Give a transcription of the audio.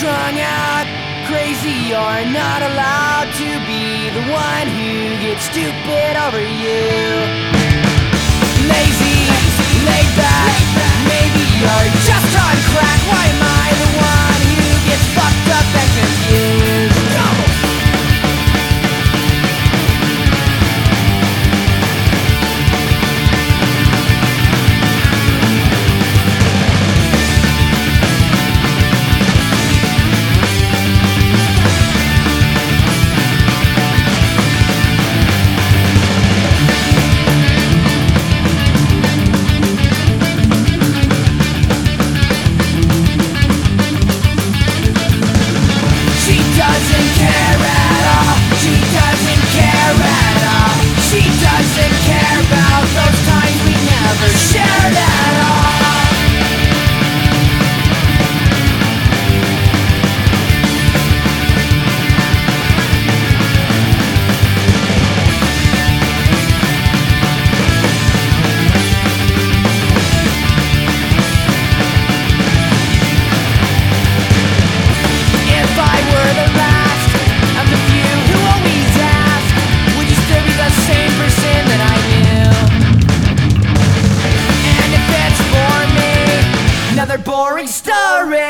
strung out, crazy, you're not allowed to be the one who gets stupid over you. Lazy, laid back, maybe you're just on crack. Another boring story.